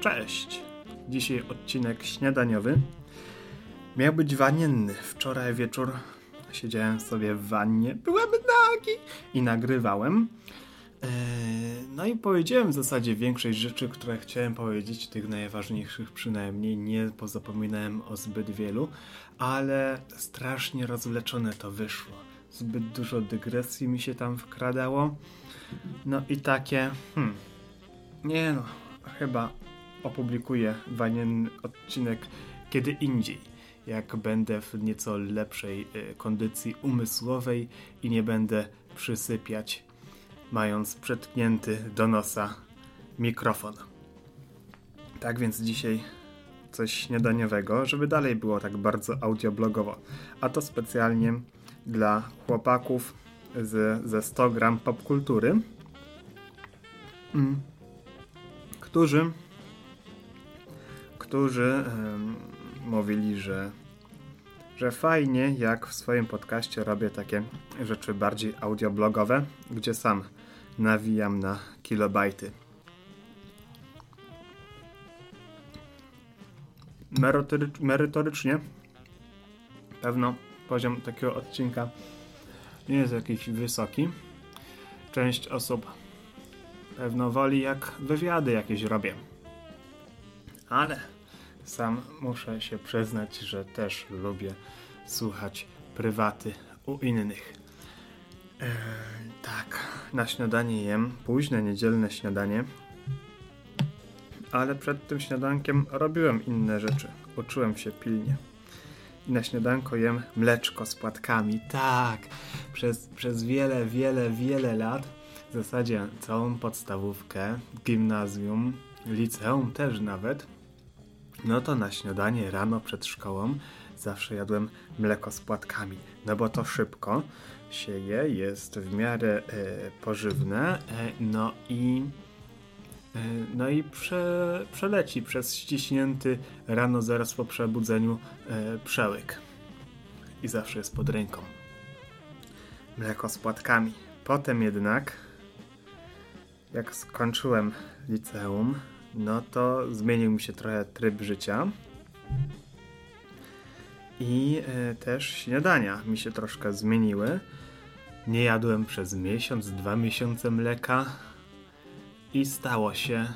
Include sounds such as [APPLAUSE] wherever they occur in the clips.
Cześć! Dzisiaj odcinek śniadaniowy. Miał być wanienny. Wczoraj wieczór siedziałem sobie w wannie, byłem nagi i nagrywałem. Eee, no i powiedziałem w zasadzie większość rzeczy, które chciałem powiedzieć, tych najważniejszych przynajmniej. Nie pozapominałem o zbyt wielu, ale strasznie rozwleczone to wyszło. Zbyt dużo dygresji mi się tam wkradało. No i takie, hmm, nie no, chyba opublikuję wanienny odcinek kiedy indziej, jak będę w nieco lepszej y, kondycji umysłowej i nie będę przysypiać, mając przetknięty do nosa mikrofon. Tak więc dzisiaj coś śniadaniowego, żeby dalej było tak bardzo audioblogowo. A to specjalnie dla chłopaków z, ze 100 gram popkultury, mm, którzy którzy mówili, że, że fajnie, jak w swoim podcaście robię takie rzeczy bardziej audioblogowe, gdzie sam nawijam na kilobajty. merytorycznie pewno poziom takiego odcinka nie jest jakiś wysoki. Część osób pewno woli jak wywiady jakieś robię. Ale sam muszę się przyznać, że też lubię słuchać prywaty u innych. Eee, tak, na śniadanie jem późne niedzielne śniadanie, ale przed tym śniadankiem robiłem inne rzeczy. Uczyłem się pilnie. I na śniadanko jem mleczko z płatkami. Tak, przez, przez wiele, wiele, wiele lat, w zasadzie całą podstawówkę, gimnazjum, liceum też nawet, no to na śniadanie rano przed szkołą zawsze jadłem mleko z płatkami, no bo to szybko się je, jest w miarę e, pożywne, e, no i e, no i prze, przeleci przez ściśnięty rano zaraz po przebudzeniu e, przełyk. I zawsze jest pod ręką. Mleko z płatkami. Potem jednak, jak skończyłem liceum, no to zmienił mi się trochę tryb życia. I e, też śniadania mi się troszkę zmieniły. Nie jadłem przez miesiąc, dwa miesiące mleka i stało się,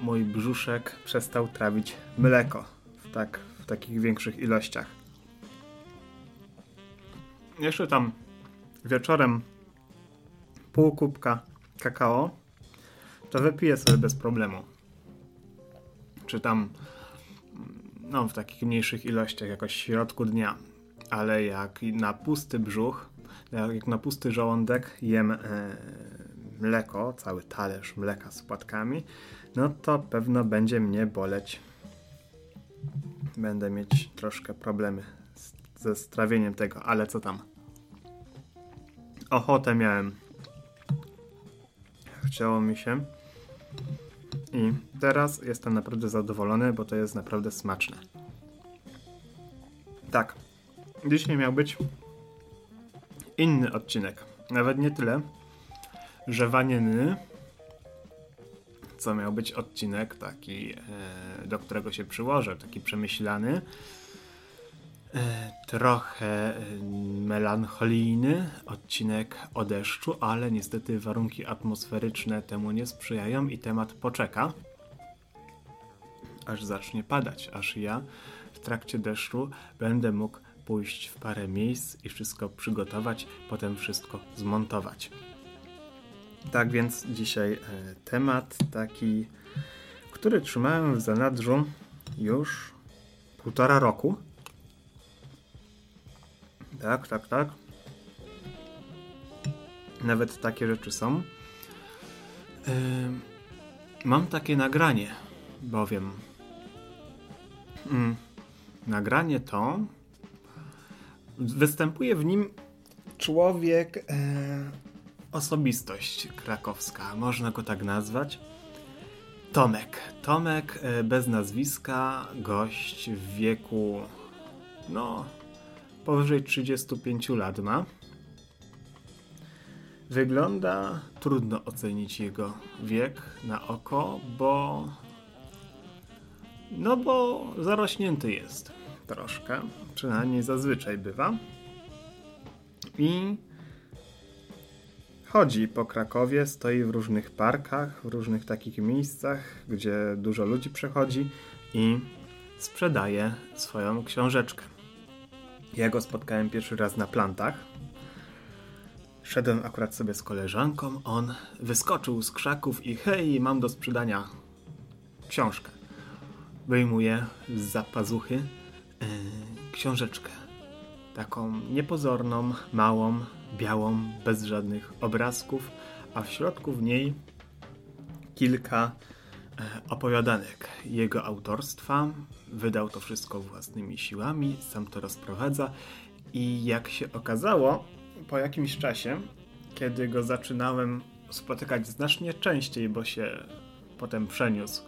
mój brzuszek przestał trawić mleko w, tak, w takich większych ilościach. Jeszcze tam wieczorem pół kubka kakao to wypiję sobie bez problemu czy tam no, w takich mniejszych ilościach, jakoś w środku dnia. Ale jak na pusty brzuch, jak na pusty żołądek jem e, mleko, cały talerz mleka z płatkami, no to pewno będzie mnie boleć. Będę mieć troszkę problemy z, ze strawieniem tego, ale co tam. Ochotę miałem. Chciało mi się. I teraz jestem naprawdę zadowolony, bo to jest naprawdę smaczne. Tak, dzisiaj miał być inny odcinek. Nawet nie tyle, że wanienny, co miał być odcinek taki, e, do którego się przyłożę, taki przemyślany, trochę e, melancholijny odcinek o deszczu, ale niestety warunki atmosferyczne temu nie sprzyjają i temat poczeka, aż zacznie padać, aż ja w trakcie deszczu będę mógł pójść w parę miejsc i wszystko przygotować, potem wszystko zmontować. Tak więc dzisiaj e, temat taki, który trzymałem w zanadrzu już półtora roku tak, tak, tak. Nawet takie rzeczy są. Yy, mam takie nagranie, bowiem yy, nagranie to występuje w nim człowiek, yy, osobistość krakowska, można go tak nazwać. Tomek. Tomek e, bez nazwiska, gość w wieku no powyżej 35 lat ma. Wygląda, trudno ocenić jego wiek na oko, bo No bo zarośnięty jest troszkę, przynajmniej zazwyczaj bywa. I chodzi po Krakowie, stoi w różnych parkach, w różnych takich miejscach, gdzie dużo ludzi przechodzi i sprzedaje swoją książeczkę. Ja go spotkałem pierwszy raz na plantach. Szedłem akurat sobie z koleżanką, on wyskoczył z krzaków i hej, mam do sprzedania książkę. Wyjmuje z zapazuchy yy, książeczkę. Taką niepozorną, małą, białą, bez żadnych obrazków, a w środku w niej kilka e, opowiadanek jego autorstwa. Wydał to wszystko własnymi siłami, sam to rozprowadza i jak się okazało, po jakimś czasie, kiedy go zaczynałem spotykać znacznie częściej, bo się potem przeniósł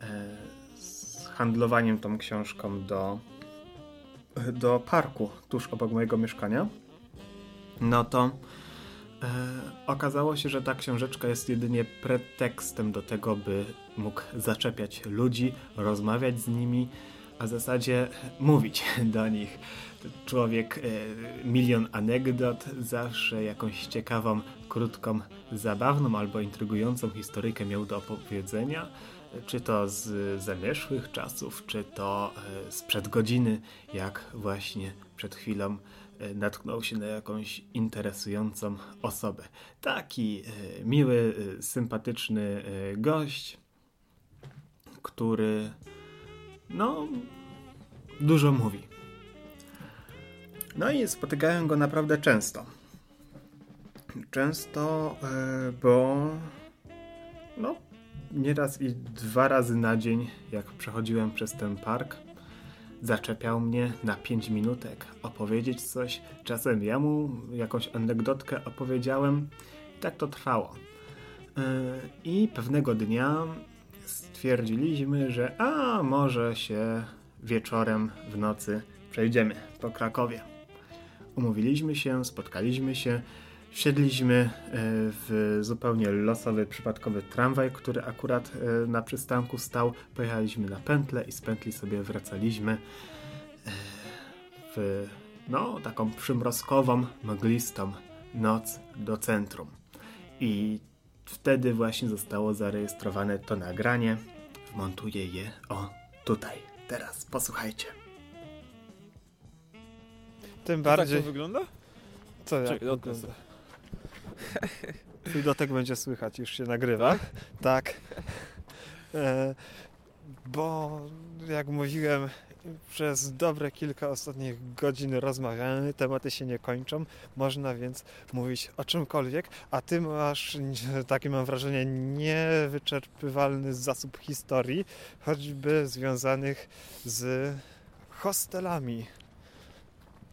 e, z handlowaniem tą książką do, do parku tuż obok mojego mieszkania, no to e, okazało się, że ta książeczka jest jedynie pretekstem do tego, by mógł zaczepiać ludzi, rozmawiać z nimi, a w zasadzie mówić [LAUGHS] do nich. Człowiek, e, milion anegdot, zawsze jakąś ciekawą, krótką, zabawną albo intrygującą historyjkę miał do opowiedzenia. Czy to z zamierzchłych czasów, czy to e, sprzed godziny, jak właśnie przed chwilą e, natknął się na jakąś interesującą osobę. Taki miły, sympatyczny gość, który no dużo mówi. No i spotykałem go naprawdę często. Często, e, bo no nieraz i dwa razy na dzień, jak przechodziłem przez ten park, zaczepiał mnie na 5 minutek opowiedzieć coś. Czasem ja mu jakąś anegdotkę opowiedziałem. Tak to trwało. E, I pewnego dnia stwierdziliśmy, że a może się wieczorem w nocy przejdziemy po Krakowie. Umówiliśmy się, spotkaliśmy się, wsiedliśmy e, w zupełnie losowy, przypadkowy tramwaj, który akurat e, na przystanku stał. Pojechaliśmy na pętlę i z pętli sobie wracaliśmy e, w no, taką przymrozkową, mglistą noc do centrum. I wtedy właśnie zostało zarejestrowane to nagranie. Wmontuję je o tutaj. Teraz posłuchajcie. Tym To bardziej. tak to wygląda? Co jak Czekaj, wygląda? Twój dotek będzie słychać, już się nagrywa. Tak. E, bo jak mówiłem, przez dobre kilka ostatnich godzin rozmawiamy, tematy się nie kończą, można więc mówić o czymkolwiek, a ty masz, takie mam wrażenie, niewyczerpywalny zasób historii, choćby związanych z hostelami.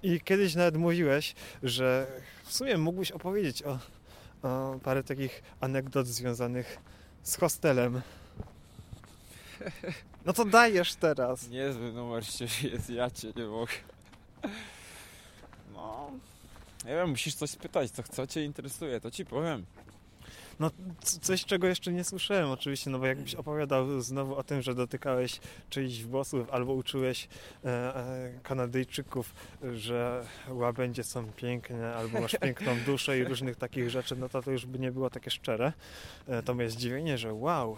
I kiedyś nawet mówiłeś, że w sumie mógłbyś opowiedzieć o, o parę takich anegdot związanych z hostelem. [LAUGHS] No to dajesz teraz. Niezły numer się jest, ja cię nie mogę. No, nie wiem, musisz coś spytać, co, co cię interesuje, to ci powiem. No coś, czego jeszcze nie słyszałem oczywiście, no bo jakbyś opowiadał znowu o tym, że dotykałeś czyichś włosów albo uczyłeś e, e, Kanadyjczyków, że łabędzie są piękne albo masz piękną [LAUGHS] duszę i różnych takich rzeczy, no to to już by nie było takie szczere. E, to mnie zdziwienie, że wow.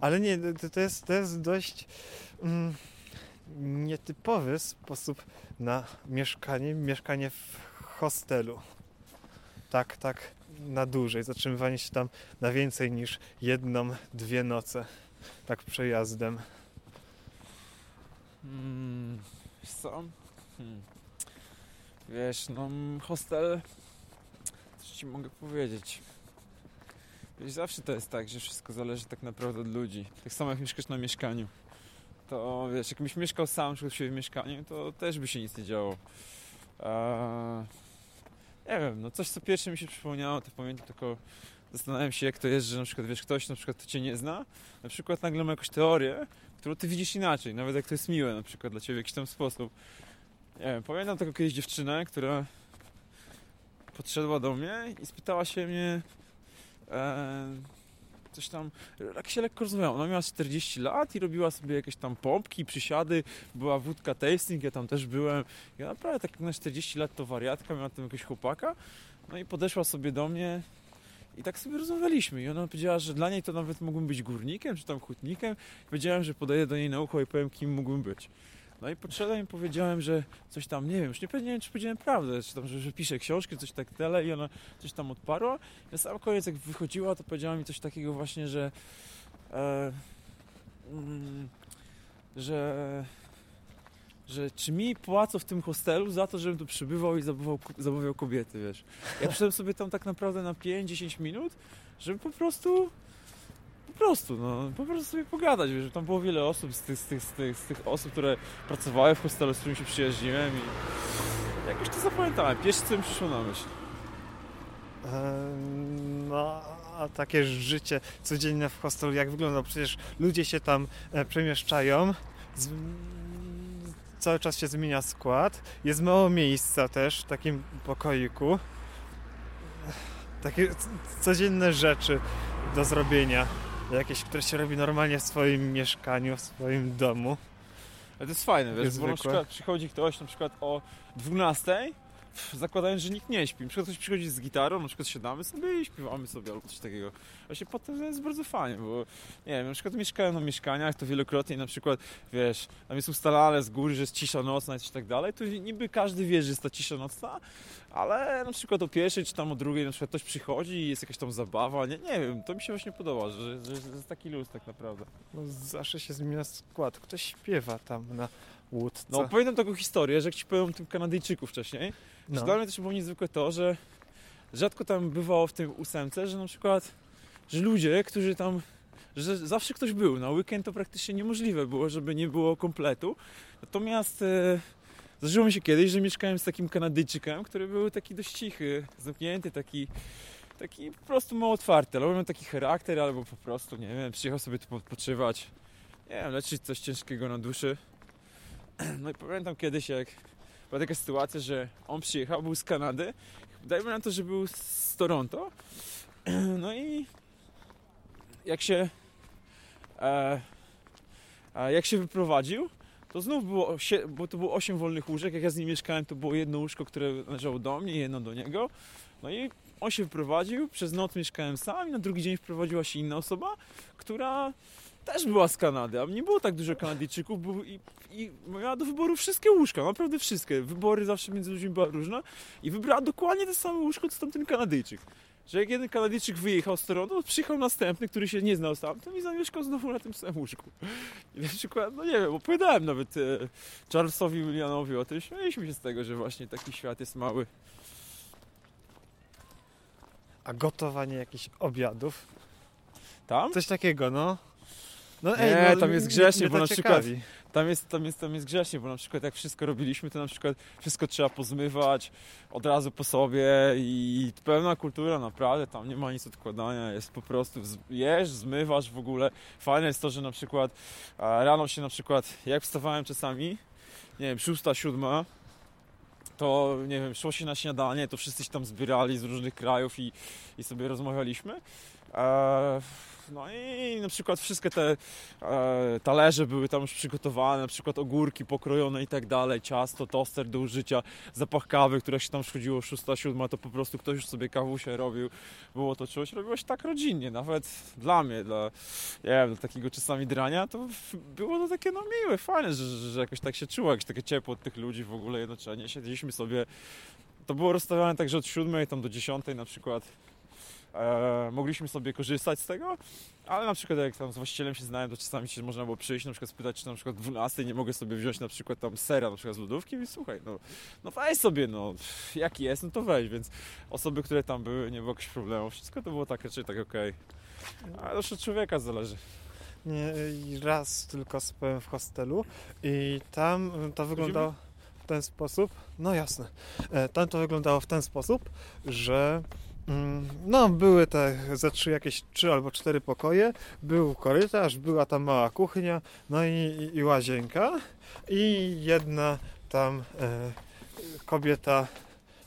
Ale nie, to, to, jest, to jest dość mm, nietypowy sposób na mieszkanie, mieszkanie w hostelu. Tak, tak na dłużej, zatrzymywanie się tam na więcej niż jedną, dwie noce, tak przejazdem. Hmm, wiesz co? Hmm. Wiesz, no hostel, co ci mogę powiedzieć? Wiesz, zawsze to jest tak, że wszystko zależy tak naprawdę od ludzi. Tak samo jak mieszkasz na mieszkaniu. To wiesz, jakbyś mieszkał sam, czuł się w mieszkaniu, to też by się nic nie działo. Eee, nie wiem, no coś co pierwsze mi się przypomniało, to pamiętam tylko zastanawiam się jak to jest, że na przykład wiesz, ktoś na przykład cię nie zna, na przykład nagle ma jakąś teorię, którą ty widzisz inaczej, nawet jak to jest miłe na przykład dla ciebie w jakiś tam sposób. Nie wiem, pamiętam taką kiedyś dziewczynę, która podszedła do mnie i spytała się mnie, coś tam, tak się lekko rozmawiała. Ona miała 40 lat i robiła sobie jakieś tam pompki, przysiady, była wódka tasting, ja tam też byłem. Ja naprawdę tak na 40 lat to wariatka, miała tam jakiegoś chłopaka. No i podeszła sobie do mnie i tak sobie rozmawialiśmy. I ona powiedziała, że dla niej to nawet mógłbym być górnikiem, czy tam hutnikiem. Powiedziałem, że podaję do niej na ucho i powiem, kim mógłbym być. No i podszedłem i powiedziałem, że coś tam, nie wiem, już nie powiedziałem, czy powiedziałem prawdę, czy tam, że, że piszę książki, coś tak dalej i ona coś tam odparła. Na sam koniec, jak wychodziła, to powiedziała mi coś takiego właśnie, że e, mm, że że czy mi płacą w tym hostelu za to, żebym tu przybywał i zabawiał, zabawiał kobiety, wiesz. Ja przyszedłem sobie tam tak naprawdę na 5-10 minut, żeby po prostu prostu, no, po prostu sobie pogadać, wiesz, tam było wiele osób z tych, z tych, z tych, z tych osób, które pracowały w hostelu, z którymi się przyjaźniłem i jakoś to zapamiętałem. Pierwsze, co mi przyszło na myśl. No, a takie życie codzienne w hostelu, jak wygląda? Przecież ludzie się tam e, przemieszczają, z... cały czas się zmienia skład, jest mało miejsca też w takim pokoiku. Takie codzienne rzeczy do zrobienia jakieś, które się robi normalnie w swoim mieszkaniu, w swoim domu. Ale to jest fajne, wiesz, jest bo na przykład przychodzi ktoś na przykład o 12 zakładając, że nikt nie śpi. Na przykład ktoś przychodzi z gitarą, na przykład siadamy sobie i śpiewamy sobie albo coś takiego. Właśnie potem to jest bardzo fajnie, bo nie wiem, na przykład mieszkają na mieszkaniach, to wielokrotnie na przykład, wiesz, tam jest ustalane z góry, że jest cisza nocna i coś tak dalej, to niby każdy wie, że jest ta cisza nocna, ale na przykład o pierwszej czy tam o drugiej na przykład ktoś przychodzi i jest jakaś tam zabawa, nie, nie wiem, to mi się właśnie podoba, że, że, że jest taki luz tak naprawdę. No, zawsze się zmienia skład, ktoś śpiewa tam na łódce. No pamiętam taką historię, że jak ci powiem o tym Kanadyjczyku wcześniej, no. Dla mnie też było niezwykłe to, że rzadko tam bywało w tym ósemce, że na przykład, że ludzie, którzy tam, że zawsze ktoś był, na weekend to praktycznie niemożliwe było, żeby nie było kompletu. Natomiast e, zdarzyło mi się kiedyś, że mieszkałem z takim Kanadyjczykiem, który był taki dość cichy, zamknięty, taki taki po prostu mało otwarty, albo miał taki charakter, albo po prostu, nie wiem, przyjechał sobie tu odpoczywać, nie wiem, leczyć coś ciężkiego na duszy. [CLEARS THROAT] No i pamiętam kiedyś, jak była taka sytuacja, że on przyjechał, był z Kanady, dajmy na to, że był z Toronto, [CLEARS THROAT] no i jak się e, jak się wyprowadził, to znów było, bo to było 8 wolnych łóżek, jak ja z nim mieszkałem, to było jedno łóżko, które należało do mnie, jedno do niego, no i on się wyprowadził, przez noc mieszkałem sam i na drugi dzień wprowadziła się inna osoba, która też była z Kanady, a nie było tak dużo Kanadyjczyków był i, i miała do wyboru wszystkie łóżka, naprawdę wszystkie. Wybory zawsze między ludźmi była różna i wybrała dokładnie te same łóżko, co tamten Kanadyjczyk. Że jak jeden Kanadyjczyk wyjechał z Toronto, to przyjechał następny, który się nie znał sam, to i zamieszkał znowu na tym samym łóżku. I na przykład, no nie wiem, opowiadałem nawet e, Charlesowi Willianowi o tym, śmialiśmy się z tego, że właśnie taki świat jest mały. A gotowanie jakichś obiadów? Tam? Coś takiego, no. No ej, nie, no, tam jest grzecznie, bo na przykład tam jest, tam, jest, tam jest grzecznie, bo na przykład jak wszystko robiliśmy, to na przykład wszystko trzeba pozmywać od razu po sobie i pełna kultura naprawdę, tam nie ma nic odkładania, jest po prostu jesz, zmywasz w ogóle. Fajne jest to, że na przykład rano się na przykład, jak wstawałem czasami, nie wiem, szósta, siódma, to nie wiem, szło się na śniadanie, to wszyscy się tam zbierali z różnych krajów i, i sobie rozmawialiśmy. Eee, no i na przykład wszystkie te e, talerze były tam już przygotowane, na przykład ogórki pokrojone i tak dalej, ciasto, toster do użycia, zapach kawy, która się tam schodziło 6-7, to po prostu ktoś już sobie kawusie robił, było to czuć, robiło się tak rodzinnie, nawet dla mnie, dla, nie wiem, dla takiego czasami drania, to było to takie no miłe, fajne, że, że, że jakoś tak się czuło, jakieś takie ciepło od tych ludzi w ogóle jednocześnie, siedzieliśmy sobie, to było rozstawiane także od 7 tam do 10 na przykład, e, mogliśmy sobie korzystać z tego, ale na przykład jak tam z właścicielem się znałem, to czasami się można było przyjść, na przykład spytać, czy na przykład 12 nie mogę sobie wziąć na przykład tam sera na przykład z lodówki i słuchaj, no, no weź sobie, no, jaki jest, no to weź, więc osoby, które tam były, nie było jakichś problemów, wszystko to było takie, czy tak okej. Okay. Ale już od człowieka zależy. Nie, raz tylko spałem w hostelu i tam to wyglądało w ten sposób, no jasne, e, tam to wyglądało w ten sposób, że no, były te ze trzy jakieś trzy albo cztery pokoje, był korytarz, była tam mała kuchnia, no i, i łazienka i jedna tam e, kobieta,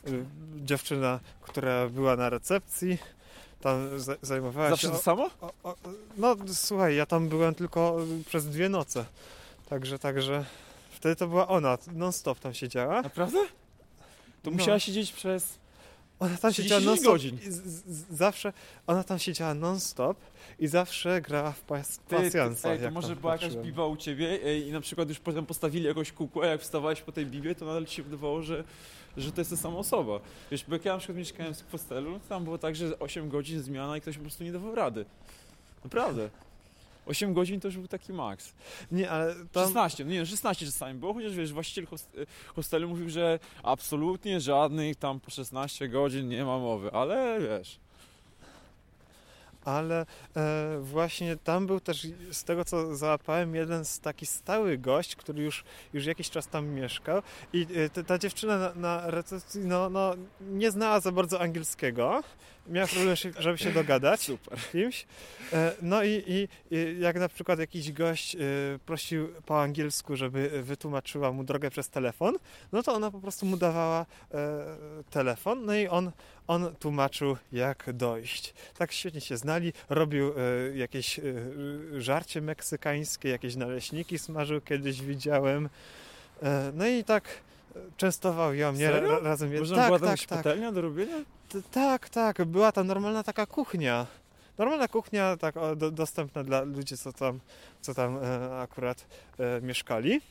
e, dziewczyna, która była na recepcji, tam za- zajmowała Zawsze się... to o- samo? o, o, no słuchaj, ja tam byłem tylko przez dwie noce. Także, także wtedy to była ona, non stop tam siedziała. Naprawdę? To No. musiała siedzieć przez... Ona tam 30 siedziała non stop. godzin. i z- z- Zawsze, ona tam siedziała non stop i zawsze grała w pas, Ty, ty, pasjansa. ej, to może była jakaś biba u ciebie ej, i na przykład już potem postawili jakąś kukłę, jak wstawałeś po tej bibie, to nadal ci się wydawało, że, że to jest ta sama osoba. Wiesz, bo jak ja na przykład mieszkałem w hostelu, to tam było tak, że 8 godzin zmiana i ktoś po prostu nie dawał rady. Naprawdę. 8 godzin to już był taki maks. Nie, ale tam... 16, no nie, 16 czasami było, chociaż wiesz, właściciel host- hostelu mówił, że absolutnie żadnych tam po 16 godzin nie ma mowy, ale wiesz. Ale e, właśnie tam był też, z tego co załapałem, jeden z taki stały gość, który już, już jakiś czas tam mieszkał i e, ta, ta dziewczyna na, na recepcji no, no, nie znała za bardzo angielskiego. Miała problem, żeby się dogadać Super. z kimś. E, no i, i, i jak na przykład jakiś gość e, prosił po angielsku, żeby wytłumaczyła mu drogę przez telefon, no to ona po prostu mu dawała e, telefon, no i on, on tłumaczył, jak dojść. Tak świetnie się znali, robił jakieś żarcie meksykańskie, jakieś naleśniki smażył, kiedyś widziałem. No i tak częstował ją, mnie ra, razem. Można tak, była tam tak, tak. do robienia? Tak, tak, była tam normalna taka kuchnia. Normalna kuchnia, tak o, do, dostępna dla ludzi, co tam, co tam e, akurat e, mieszkali.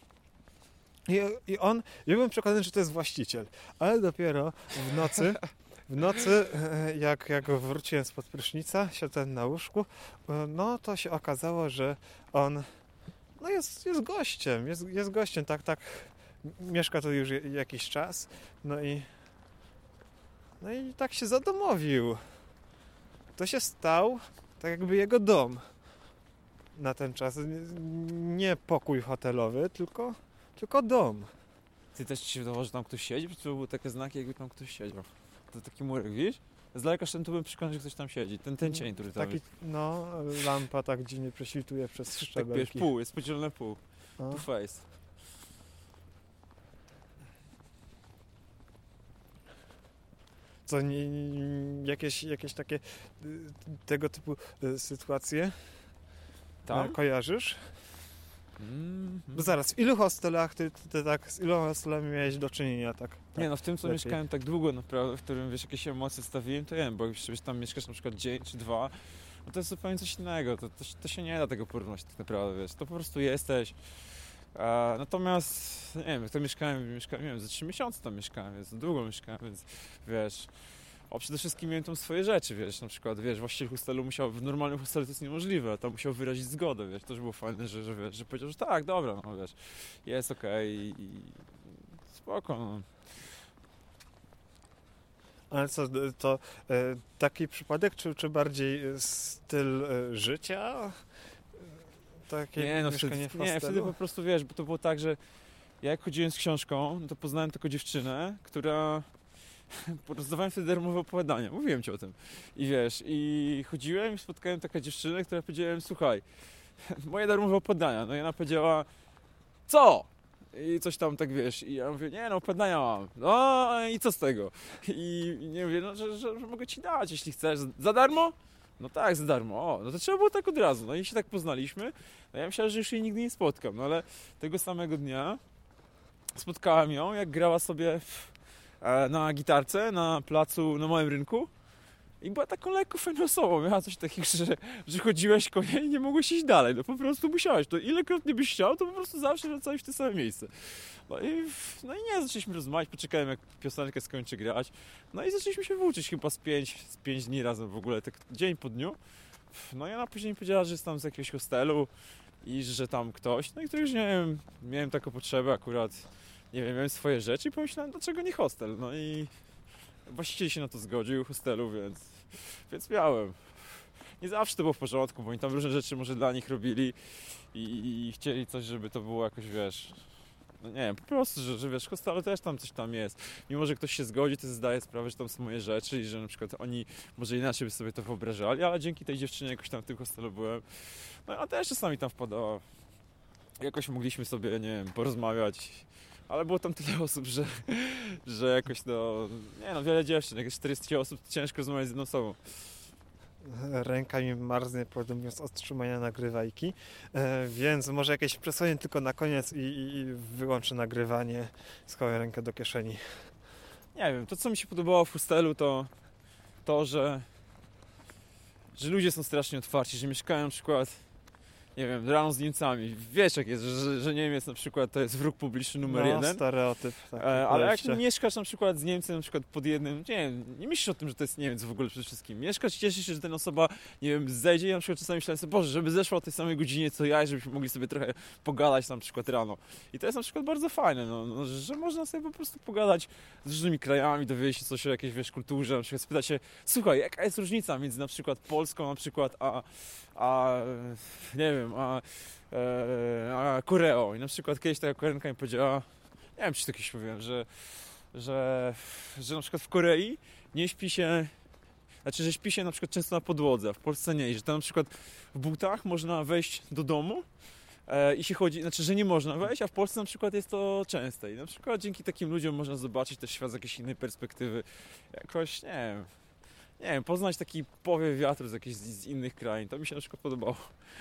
I, I on, ja byłem przekonany, że to jest właściciel, ale dopiero w nocy, w nocy, e, jak, jak wróciłem spod prysznica, siadłem na łóżku, e, no to się okazało, że on no jest, jest gościem, jest, jest gościem, tak, tak, mieszka tu już jakiś czas, no i no i tak się zadomowił. To się stał tak jakby jego dom na ten czas. Nie- pokój hotelowy, tylko, tylko dom. Ty też ci się wydawało, że tam ktoś siedzi? Bo to były takie znaki, jakby tam ktoś siedział. To taki murek, widzisz? Z daleka szedłem, to byłem przekonany, że ktoś tam siedzi. Ten, ten cień, który tam Taki, jest. no, lampa tak dziwnie prześwituje przez Tak wiesz, szczebelki. pół, jest podzielone pół. No. Two face. Co, nie, jakieś, jakieś takie y, tego typu y, sytuacje Tam? kojarzysz? Mm. Bo zaraz, w ilu hostelach ty, ty, ty tak, z iloma hostelami miałeś do czynienia, tak? Nie no, w tym co lepiej. mieszkałem tak długo naprawdę, w którym wiesz, jakieś emocje stawiłem, to nie wiem, bo jeśli tam mieszkasz na przykład dzień czy dwa, no to jest zupełnie coś innego, to, to, się- to się nie da tego porównać tak naprawdę, wiesz, to po prostu jesteś. A, natomiast, nie wiem, jak to mieszkałem, mieszkałem, nie wiem, za trzy miesiące tam mieszkałem, więc długo mieszkałem, więc wiesz, o przede wszystkim miałem tam swoje rzeczy, wiesz, na przykład, wiesz, właściciel hostelu musiał, w normalnym hostelu to jest niemożliwe, a tam musiał wyrazić zgodę, wiesz, to też było fajne, że, że wiesz, że powiedział, że tak, dobra, no wiesz, jest okej i, i spoko, no. Ale co, to e, taki przypadek, czy, czy bardziej e, styl e, życia? Takie Nie, no mieszkanie wtedy, w nie, wtedy po prostu wiesz, bo to było tak, że ja jak chodziłem z książką, no to poznałem tylko dziewczynę, która [LAUGHS] rozdawałem wtedy darmowe opowiadania, mówiłem ci o tym. I wiesz, i chodziłem i spotkałem taką dziewczynę, która powiedziałem, słuchaj, [LAUGHS] moje darmowe opowiadania. No i ona powiedziała, co? I coś tam tak wiesz, i ja mówię, nie no, opowiadania mam. No i co z tego? I, i nie mówię, no, że, że, że mogę ci dać, jeśli chcesz. Za darmo? No tak, za darmo. O, no to trzeba było tak od razu. No i się tak poznaliśmy. No ja myślałem, że już jej nigdy nie spotkam, no ale tego samego dnia spotkałem ją, jak grała sobie w, e, na gitarce na placu, na małym rynku. I była taką lekko fajną osobą. Miała coś takiego, że, że chodziłeś konia i nie mogłeś iść dalej. No po prostu musiałeś. To ilekrotnie byś chciał, to po prostu zawsze wracałeś w to same miejsce. No i, no i nie, zaczęliśmy rozmawiać, poczekałem jak piosenkę skończy grać. No i zaczęliśmy się wyuczyć chyba z pięć, z pięć dni razem w ogóle, tak dzień po dniu. No i ona później powiedziała, że jest tam z jakiegoś hostelu i że tam ktoś, no i to już nie wiem, miałem taką potrzebę akurat, nie wiem, miałem swoje rzeczy i pomyślałem, dlaczego nie hostel, no i właściciel się na to zgodził, hostelu, więc, więc miałem. Nie zawsze to było w porządku, bo oni tam różne rzeczy może dla nich robili i, i chcieli coś, żeby to było jakoś, wiesz, no nie wiem, po prostu, że, że wiesz, hostelu też tam coś tam jest. Mimo, że ktoś się zgodzi, to zdaje sprawę, że tam są moje rzeczy i że na przykład oni może inaczej by sobie to wyobrażali, ale dzięki tej dziewczynie jakoś tam w tym hostelu byłem. No a też czasami tam wpadała. Jakoś mogliśmy sobie, nie wiem, porozmawiać. Ale było tam tyle osób, że, [LAUGHS] że jakoś no... Nie no, wiele dziewczyn, jakieś 40 osób, ciężko rozmawiać z jedną osobą. ręka mi marznie podobnie z otrzymania nagrywajki, e, więc może jakieś przesłanie tylko na koniec i, i wyłączę nagrywanie, schowę rękę do kieszeni. Nie wiem, to co mi się podobało w hostelu to to, że że ludzie są strasznie otwarci, że mieszkają na przykład nie wiem, rano z Niemcami. Wiesz jak jest, że, że Niemiec na przykład to jest wróg publiczny numer no, jeden. stereotyp. Tak, e, ale jak mieszkasz na przykład z Niemcem na przykład pod jednym, nie wiem, nie myślisz o tym, że to jest Niemiec w ogóle przede wszystkim. Mieszkasz, cieszysz się, że ten osoba, nie wiem, zejdzie i na przykład czasami myślałem sobie, Boże, żeby zeszła o tej samej godzinie co ja i żebyśmy mogli sobie trochę pogadać na przykład rano. I to jest na przykład bardzo fajne, no, no, że można sobie po prostu pogadać z różnymi krajami, dowiedzieć się coś o jakiejś, wiesz, kulturze, na przykład spytać się, słuchaj, jaka jest różnica między na przykład Polską na przykład, a, a nie wiem, a e, a Koreą. I na przykład kiedyś taka Koreanka mi powiedziała, nie wiem czy to kiedyś mówiłem, że, że, że na przykład w Korei nie śpi się, znaczy, że śpi się na przykład często na podłodze, a w Polsce nie. I że tam na przykład w butach można wejść do domu e, i się chodzi, znaczy, że nie można wejść, a w Polsce na przykład jest to częste. I na przykład dzięki takim ludziom można zobaczyć też świat z jakiejś innej perspektywy. Jakoś, nie wiem, nie wiem, poznać taki powiew wiatru z jakichś z innych krain. To mi się na przykład podobało.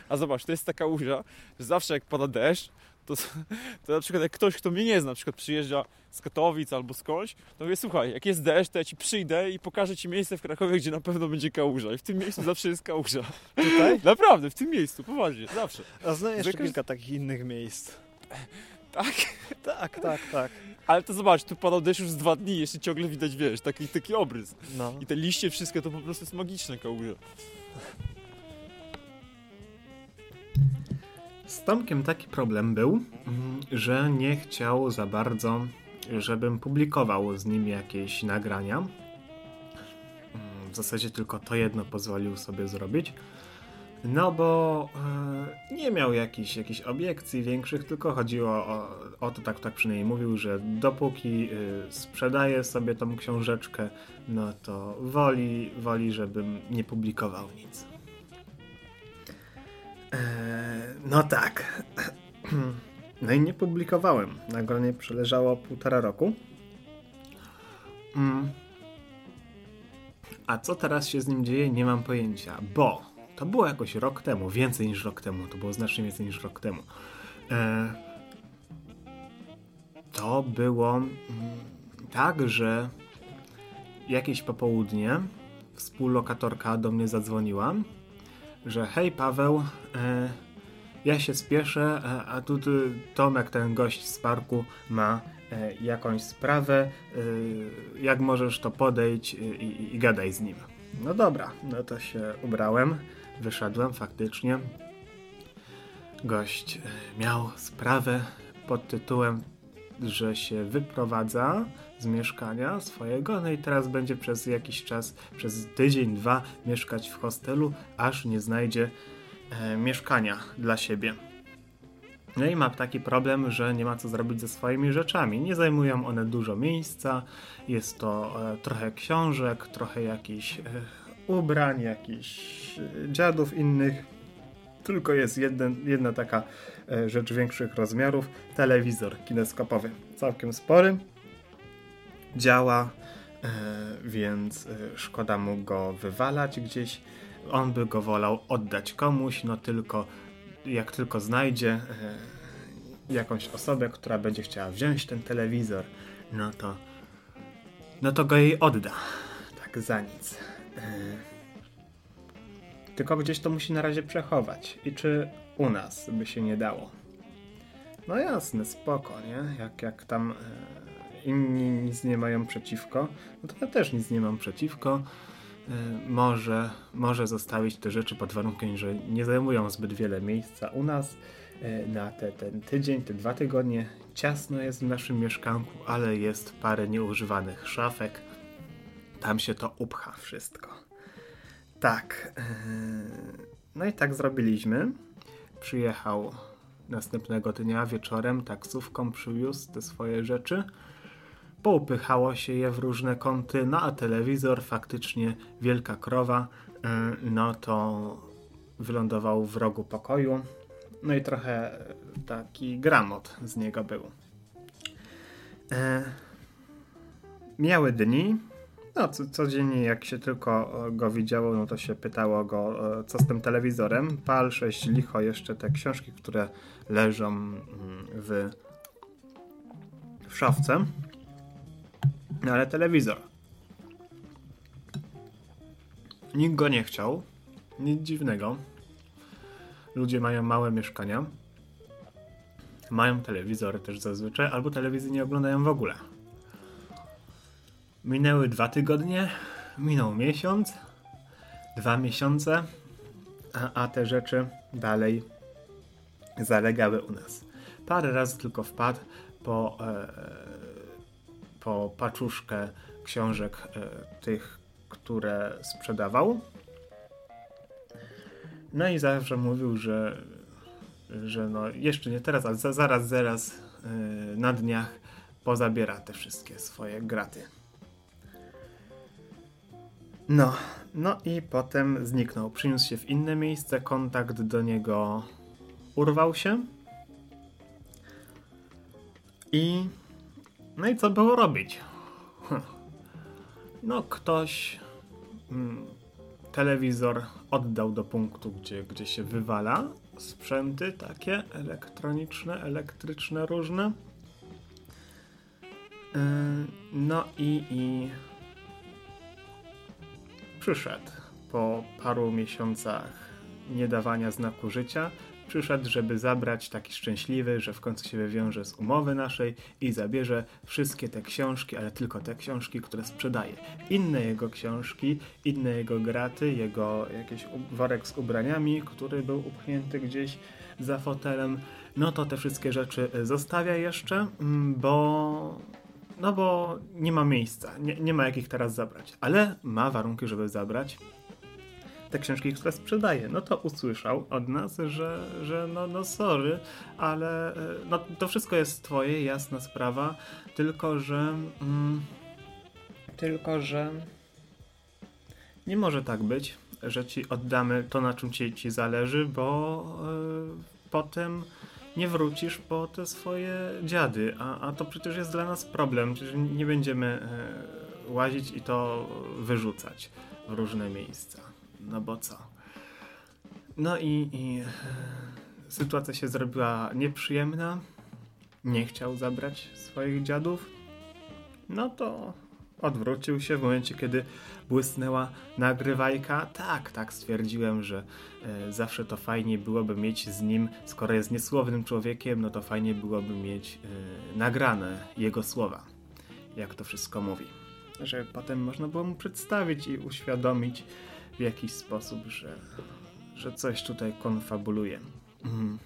A zobacz, to jest taka ujrza, że zawsze jak pada deszcz, to, [LAUGHS] to na przykład jak ktoś, kto mnie nie zna, na przykład przyjeżdża z Katowic albo skądś, to mówię, słuchaj, jak jest deszcz, to ja ci przyjdę i pokażę ci miejsce w Krakowie, gdzie na pewno będzie kałuża. I w tym miejscu zawsze jest kałuża. Tutaj? [LAUGHS] Naprawdę, w tym miejscu, poważnie, zawsze. A znam jeszcze kilka takich innych miejsc. Tak? [LAUGHS] tak, tak, tak. Ale to zobacz, tu padał deszcz już z dwa dni, jeszcze ciągle widać, wiesz, taki, taki obrys. No. I te liście, wszystko to po prostu jest magiczne kałuża. Z Tomkiem taki problem był, mm, że nie chciał za bardzo, żebym publikował z nim jakieś nagrania. W zasadzie tylko to jedno pozwolił sobie zrobić. No bo e, nie miał jakichś, jakichś obiekcji większych, tylko chodziło o, o to, tak, tak przynajmniej mówił, że dopóki y, sprzedaje sobie tą książeczkę, no to woli, woli żebym nie publikował nic. E, no tak. [CLEARS THROAT] No i nie publikowałem. Nagranie przeleżało półtora roku. Mm. A co teraz się z nim dzieje, nie mam pojęcia, bo to było jakoś rok temu, więcej niż rok temu, to było znacznie więcej niż rok temu. E, to było mm, tak, że jakieś popołudnie współlokatorka do mnie zadzwoniła, że hej Paweł, e, ja się spieszę, e, a tu Tomek, ten gość z parku, ma e, jakąś sprawę, e, jak możesz to podejść i, i, i gadaj z nim. No dobra, no to się ubrałem wyszedłem faktycznie. Gość e, miał sprawę pod tytułem, że się wyprowadza z mieszkania swojego, no i teraz będzie przez jakiś czas, przez tydzień, dwa mieszkać w hostelu, aż nie znajdzie e, mieszkania dla siebie. No i ma taki problem, że nie ma co zrobić ze swoimi rzeczami. Nie zajmują one dużo miejsca, jest to e, trochę książek, trochę jakichś e, ubrań, jakichś e, dziadów innych. Tylko jest jeden, jedna taka e, rzecz większych rozmiarów. Telewizor kineskopowy. Całkiem spory. Działa, e, więc szkoda mu go wywalać gdzieś. On by go wolał oddać komuś, no tylko jak tylko znajdzie jakąś osobę, która będzie chciała wziąć ten telewizor, no to no to go jej odda. Tak za nic. E, tylko gdzieś to musi na razie przechować. I czy u nas by się nie dało? No jasne, spoko, nie? Jak, jak tam e, inni nic nie mają przeciwko, no to ja też nic nie mam przeciwko. E, może, może zostawić te rzeczy pod warunkiem, że nie zajmują zbyt wiele miejsca u nas na te, ten tydzień, te dwa tygodnie. Ciasno jest w naszym mieszkanku, ale jest parę nieużywanych szafek, tam się to upcha wszystko. Tak. E, no i tak zrobiliśmy. Przyjechał następnego dnia wieczorem, taksówką przywiózł te swoje rzeczy. Poupychało się je w różne kąty, no a telewizor faktycznie wielka krowa, e, no to wylądował w rogu pokoju. No i trochę taki gramot z niego był. E, miały dni, No, co, codziennie jak się tylko e, go widziało, no to się pytało go, e, co z tym telewizorem. Pal, sześć, licho, jeszcze te książki, które leżą mm, w, w szafce. No ale telewizor. Nikt go nie chciał. Nic dziwnego. Ludzie mają małe mieszkania. Mają telewizor też zazwyczaj, albo telewizji nie oglądają w ogóle. Minęły dwa tygodnie, minął miesiąc, dwa miesiące, a, a te rzeczy dalej zalegały u nas. Parę razy tylko wpadł po, e, po paczuszkę książek e, tych, które sprzedawał. No i zawsze mówił, że, że no jeszcze nie teraz, ale za, zaraz, zaraz e, na dniach pozabiera te wszystkie swoje graty. No, no i potem zniknął. Przyniósł się w inne miejsce, kontakt do niego urwał się. I. No i co było robić? [LAUGHS] No, ktoś mm, telewizor oddał do punktu, gdzie, gdzie się wywala sprzęty takie elektroniczne, elektryczne, różne. Yy, no i, i przyszedł po paru miesiącach niedawania znaku życia. Przyszedł, żeby zabrać taki szczęśliwy, że w końcu się wywiąże z umowy naszej i zabierze wszystkie te książki, ale tylko te książki, które sprzedaje. Inne jego książki, inne jego graty, jego jakiś worek z ubraniami, który był upchnięty gdzieś za fotelem, no to te wszystkie rzeczy zostawia jeszcze, mm, bo no bo nie ma miejsca, nie, nie ma jak ich teraz zabrać, ale ma warunki, żeby zabrać. Te książki, które sprzedaje. No to usłyszał od nas, że, że no, no sorry, ale e, no, to wszystko jest twoje, jasna sprawa, tylko że mm, tylko że nie może tak być, że ci oddamy to, na czym ci, ci zależy, bo yy, potem nie wrócisz po te swoje dziady, a, a to przecież jest dla nas problem, przecież nie będziemy e, łazić i to wyrzucać w różne miejsca. No bo co? No i, i e, sytuacja się zrobiła nieprzyjemna. Nie chciał zabrać swoich dziadów. No to odwrócił się w momencie, kiedy błysnęła nagrywajka. Tak, tak, stwierdziłem, że e, zawsze to fajnie byłoby mieć z nim, skoro jest niesłownym człowiekiem, no to fajnie byłoby mieć e, nagrane jego słowa, jak to wszystko mówi. Że potem można było mu przedstawić i uświadomić w jakiś sposób, że, że coś tutaj konfabuluje. Mhm.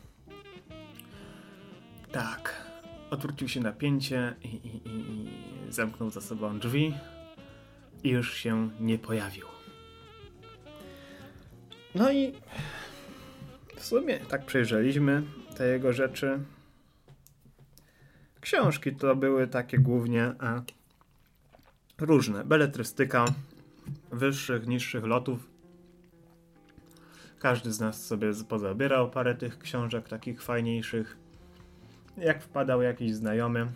Tak. Odwrócił się napięcie i, i, i, i zamknął za sobą drzwi i już się nie pojawił. No i w sumie tak przejrzeliśmy te jego rzeczy. Książki to były takie głównie a, różne. Beletrystyka wyższych, niższych lotów. Każdy z nas sobie pozabierał parę tych książek takich fajniejszych. Jak wpadał jakiś znajomy,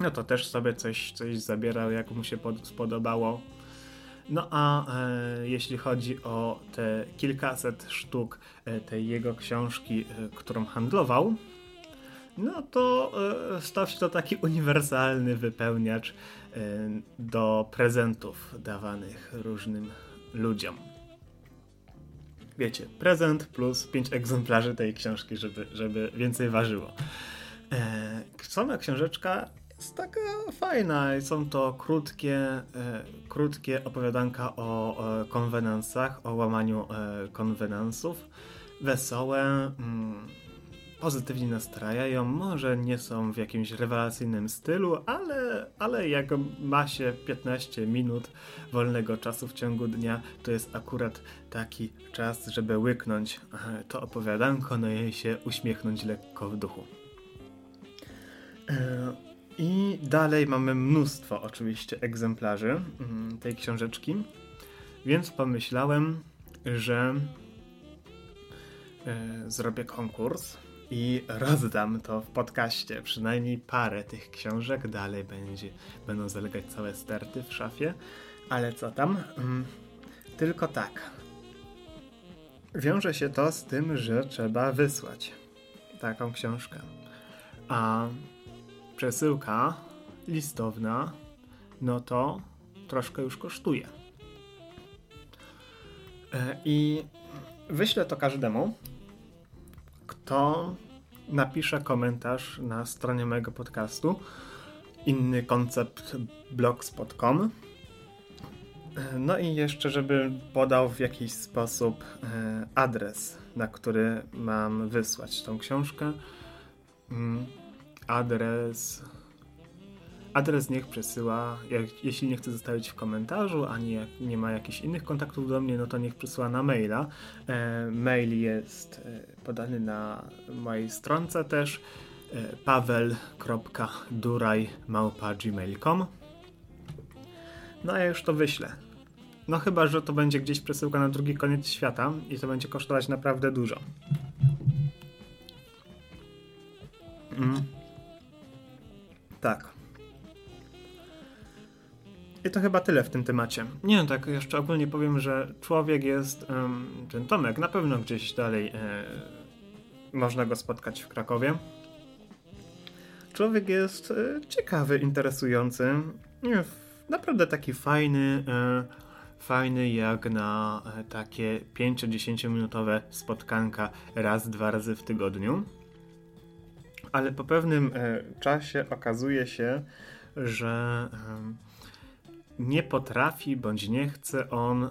no to też sobie coś, coś zabierał, jak mu się pod, spodobało. No a e, jeśli chodzi o te kilkaset sztuk e, tej jego książki, e, którą handlował, no to e, stał się to taki uniwersalny wypełniacz e, do prezentów dawanych różnym ludziom. Wiecie, prezent plus pięć egzemplarzy tej książki, żeby, żeby więcej ważyło. E, sama książeczka jest taka fajna. Są to krótkie, e, krótkie opowiadanka o e, konwenansach, o łamaniu e, konwenansów. Wesołe, mm, pozytywnie nastrajają. Może nie są w jakimś rewelacyjnym stylu, ale, ale jak ma się 15 minut wolnego czasu w ciągu dnia, to jest akurat taki czas, żeby łyknąć to opowiadanko, no i się uśmiechnąć lekko w duchu. E, i dalej mamy mnóstwo oczywiście egzemplarzy mm, tej książeczki, więc pomyślałem, że e, zrobię konkurs i rozdam to w podcaście. Przynajmniej parę tych książek. Dalej będzie, będą zalegać całe sterty w szafie. Ale co tam? Mm, tylko tak. Wiąże się to z tym, że trzeba wysłać taką książkę. A przesyłka listowna, no to troszkę już kosztuje. E, I wyślę to każdemu, kto napisze komentarz na stronie mojego podcastu inny koncept blogspot.com no i jeszcze, żeby podał w jakiś sposób e, adres, na który mam wysłać tą książkę. Mm, adres Adres niech przesyła, jak, jeśli nie chce zostawić w komentarzu, ani jak nie ma jakichś innych kontaktów do mnie, no to niech przesyła na maila. E, mail jest e, podany na mojej stronce też e, paweł.duraj.gmail.com No a ja już to wyślę. No chyba, że to będzie gdzieś przesyłka na drugi koniec świata i to będzie kosztować naprawdę dużo. Mm. Tak. I to chyba tyle w tym temacie. Nie no, tak jeszcze ogólnie powiem, że człowiek jest, ten Tomek, na pewno gdzieś dalej e, można go spotkać w Krakowie. Człowiek jest e, ciekawy, interesujący. Naprawdę taki fajny, e, fajny jak na takie 5-10 minutowe spotkanka raz, dwa razy w tygodniu. Ale po pewnym czasie okazuje się, że nie potrafi bądź nie chce on e,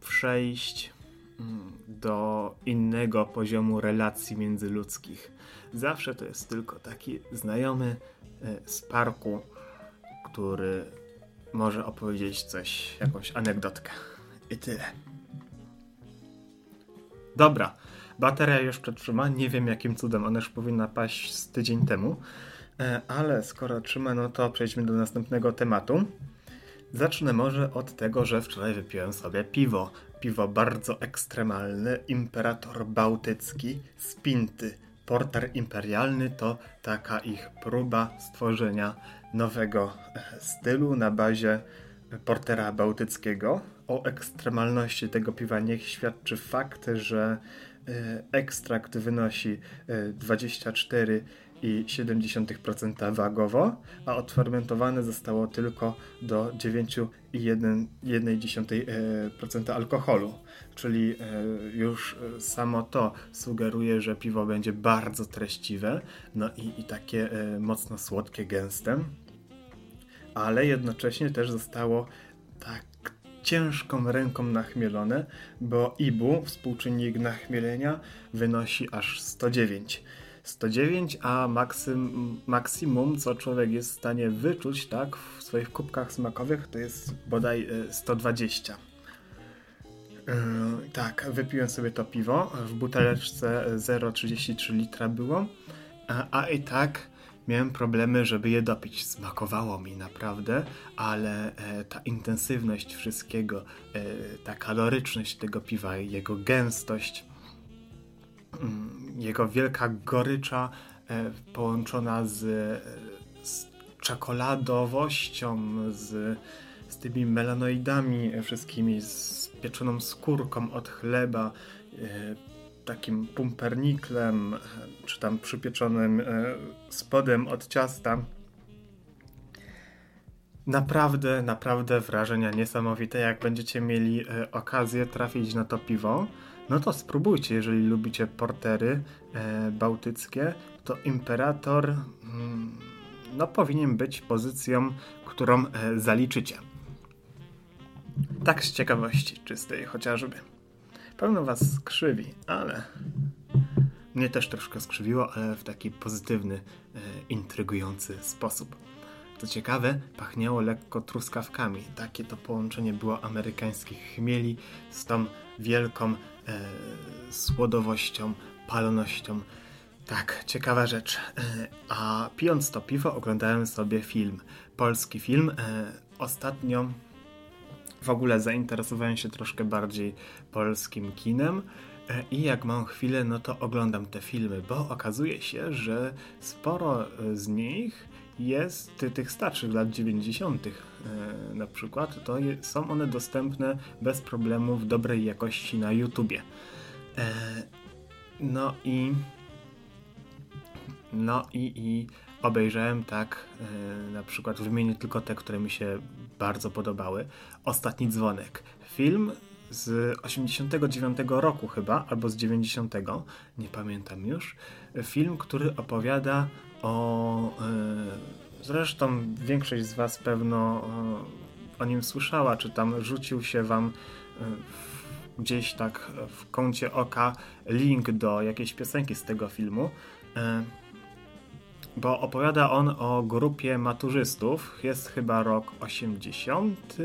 przejść mm, do innego poziomu relacji międzyludzkich. Zawsze to jest tylko taki znajomy e, z parku, który może opowiedzieć coś, jakąś anegdotkę. I tyle. Dobra, bateria już przetrzyma. Nie wiem jakim cudem, ona już powinna paść z tydzień temu. E, ale skoro trzyma, no to przejdźmy do następnego tematu. Zacznę może od tego, że wczoraj wypiłem sobie piwo. Piwo bardzo ekstremalne, Imperator Bałtycki, Spinty. Porter Imperialny to taka ich próba stworzenia nowego e, stylu na bazie Portera Bałtyckiego. O ekstremalności tego piwa niech świadczy fakt, że e, ekstrakt wynosi 24 e, i 0,7% wagowo, a odfermentowane zostało tylko do 9,1% e, alkoholu. Czyli e, już samo to sugeruje, że piwo będzie bardzo treściwe, no i, i takie e, mocno słodkie, gęste, ale jednocześnie też zostało tak ciężką ręką nachmielone, bo IBU, współczynnik nachmielenia, wynosi aż 109 109, a maksym, maksimum, co człowiek jest w stanie wyczuć, tak, w swoich kubkach smakowych, to jest bodaj 120. Yy, e, tak, wypiłem sobie to piwo. W buteleczce 0,33 litra było, a, a, i tak miałem problemy, żeby je dopić. Smakowało mi naprawdę, ale e, ta intensywność wszystkiego, e, ta kaloryczność tego piwa, jego gęstość, Mm, jego wielka gorycza e, połączona z, z czekoladowością, z, z tymi melanoidami wszystkimi, z pieczoną skórką od chleba, e, takim pumperniklem, czy tam przypieczonym e, spodem od ciasta. Naprawdę, naprawdę wrażenia niesamowite. Jak będziecie mieli okazję trafić na to piwo, no to spróbujcie, jeżeli lubicie portery e, bałtyckie, to Imperator mm, no, powinien być pozycją, którą e, zaliczycie. Tak z ciekawości czystej chociażby. Pewno was skrzywi, ale mnie też troszkę skrzywiło, ale w taki pozytywny, e, intrygujący sposób. Co ciekawe, pachniało lekko truskawkami. Takie to połączenie było amerykańskich chmieli z tą wielką słodowością, palonością. Tak, ciekawa rzecz. E, a pijąc to piwo, oglądałem sobie film. Polski film. E, ostatnio w ogóle zainteresowałem się troszkę bardziej polskim kinem E, I jak mam chwilę, no to oglądam te filmy, bo okazuje się, że sporo e, z nich jest tych starszych lat 90. na przykład, to są one dostępne bez problemu w dobrej jakości na YouTubie. No i no i, i obejrzałem tak, yy, na przykład wymienię tylko te, które mi się bardzo podobały. Ostatni dzwonek. Film z 89 roku chyba, albo z 90, nie pamiętam już. Film, który opowiada o... Yy, zresztą większość z was pewno yy, o nim słyszała, czy tam rzucił się wam gdzieś tak w kącie oka link do jakiejś piosenki z tego filmu bo opowiada on o grupie maturzystów. Jest chyba rok 80.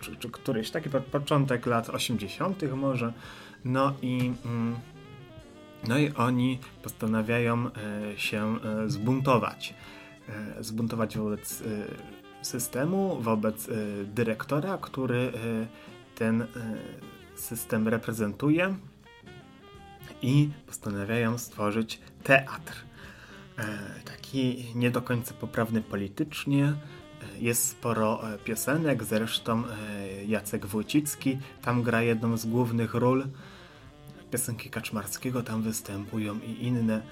Czy, czy któryś, taki początek lat 80. może. No i, mm, no i oni postanawiają e, się e, zbuntować. E, zbuntować wobec systemu, wobec dyrektora, który ten system reprezentuje i postanawiają stworzyć teatr. Taki nie do końca poprawny politycznie. Jest sporo piosenek, zresztą Jacek Wójcicki tam gra jedną z głównych ról. Piosenki Kaczmarskiego tam występują i inne.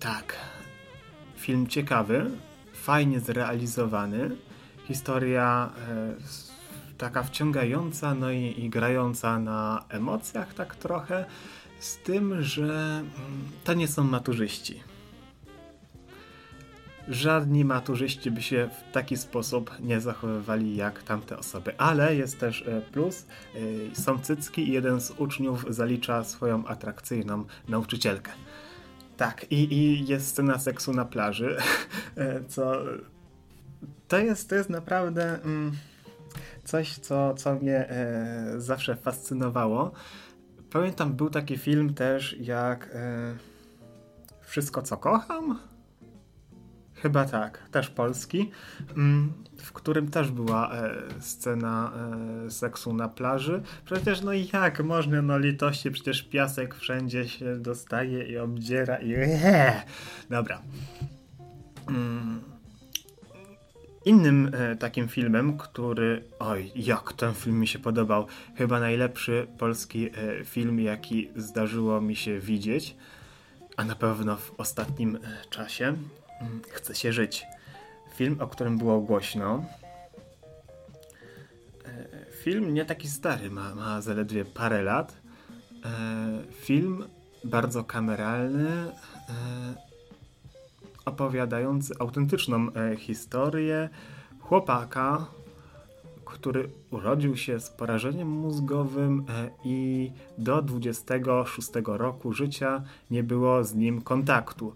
Tak. Film ciekawy, fajnie zrealizowany. Historia taka wciągająca, no i, i grająca na emocjach tak trochę. Z tym, że mm, to nie są maturzyści. Żadni maturzyści by się w taki sposób nie zachowywali jak tamte osoby. Ale jest też e, plus, e, są cycki i jeden z uczniów zalicza swoją atrakcyjną nauczycielkę. Tak, i, i jest scena seksu na plaży, [LAUGHS] e, co to jest, to jest naprawdę mm, coś, co, co mnie zawsze fascynowało. Pamiętam, był taki film też jak e, Wszystko co kocham? Chyba tak, też polski, mm, w którym też była e, scena e, seksu na plaży. Przecież no jak można, no litości, przecież piasek wszędzie się dostaje i obdziera i... Dobra. Mm. Innym e, takim filmem, który, oj, jak ten film mi się podobał, chyba najlepszy polski film, jaki zdarzyło mi się widzieć, a na pewno w ostatnim czasie, Chce się żyć. Film, o którym było głośno. E, film nie taki stary, ma, ma zaledwie parę lat. E, film bardzo kameralny, e, opowiadający autentyczną historię chłopaka, który urodził się z porażeniem mózgowym i do 26 roku życia nie było z nim kontaktu.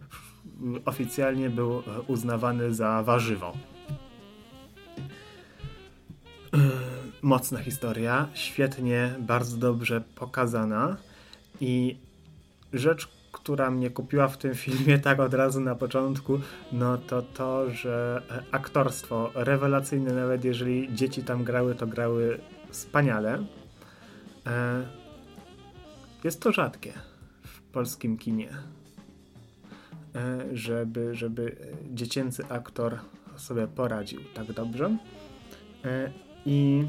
Oficjalnie był e, uznawany za warzywo. Mocna historia, świetnie, bardzo dobrze pokazana i rzecz, która mnie kupiła w tym filmie tak od razu na początku, no to to, że aktorstwo rewelacyjne, nawet jeżeli dzieci tam grały, to grały wspaniale. E, jest to rzadkie w polskim kinie, e, żeby, żeby dziecięcy aktor sobie poradził tak dobrze. E, I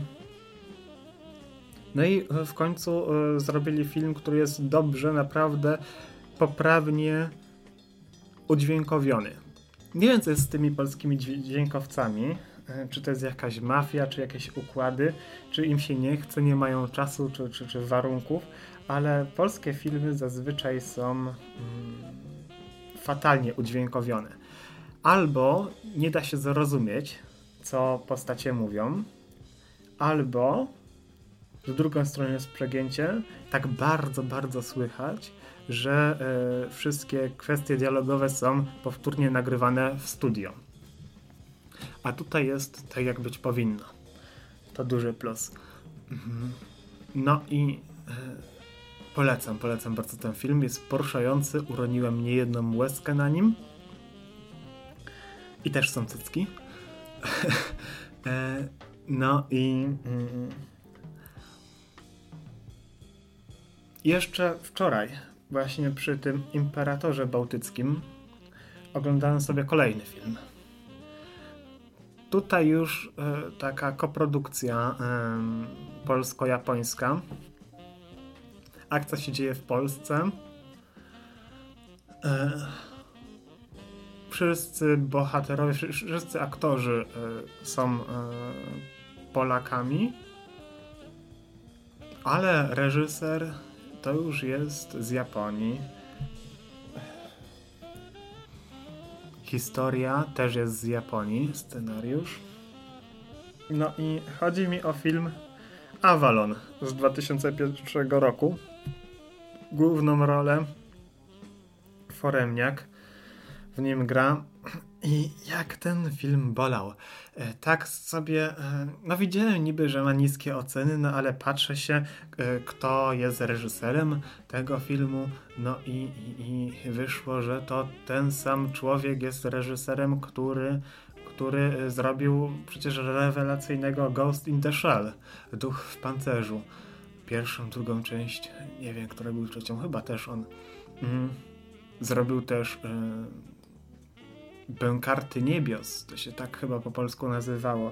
no i w końcu zrobili film, który jest dobrze, naprawdę poprawnie udźwiękowiony. Nie wiem, co jest z tymi polskimi dźwiękowcami. E, czy to jest jakaś mafia, czy jakieś układy, czy im się nie chce, nie mają czasu, czy, czy, czy warunków, ale polskie filmy zazwyczaj są mm, fatalnie udźwiękowione. Albo nie da się zrozumieć, co postacie mówią, albo z drugą stroną jest przegięcie, tak bardzo, bardzo słychać, że e, wszystkie kwestie dialogowe są powtórnie nagrywane w studio. A tutaj jest tak, jak być powinno. To duży plus. Mhm. No i e, polecam, polecam bardzo ten film. Jest poruszający, uroniłem niejedną łezkę na nim. I też są cycki. [LAUGHS] e, no i... Mm, jeszcze wczoraj, właśnie przy tym Imperatorze Bałtyckim, oglądałem sobie kolejny film. Tutaj już e, taka koprodukcja polsko-japońska. Akcja się dzieje w Polsce. E, wszyscy bohaterowie, wszyscy aktorzy e, są e, Polakami, ale reżyser to już jest z Japonii. Historia też jest z Japonii, scenariusz. No i chodzi mi o film Avalon z 2001 roku. Główną rolę Foremniak w nim gra i jak ten film bolał. E, tak sobie, e, no widziałem niby, że ma niskie oceny, no ale patrzę się, e, kto jest reżyserem tego filmu, no i, i, i wyszło, że to ten sam człowiek jest reżyserem, który który zrobił przecież rewelacyjnego Ghost in the Shell, Duch w pancerzu. Pierwszą, drugą część, nie wiem, która był trzecią, chyba też on. Mm. Zrobił też Bękarty Niebios, to się tak chyba po polsku nazywało.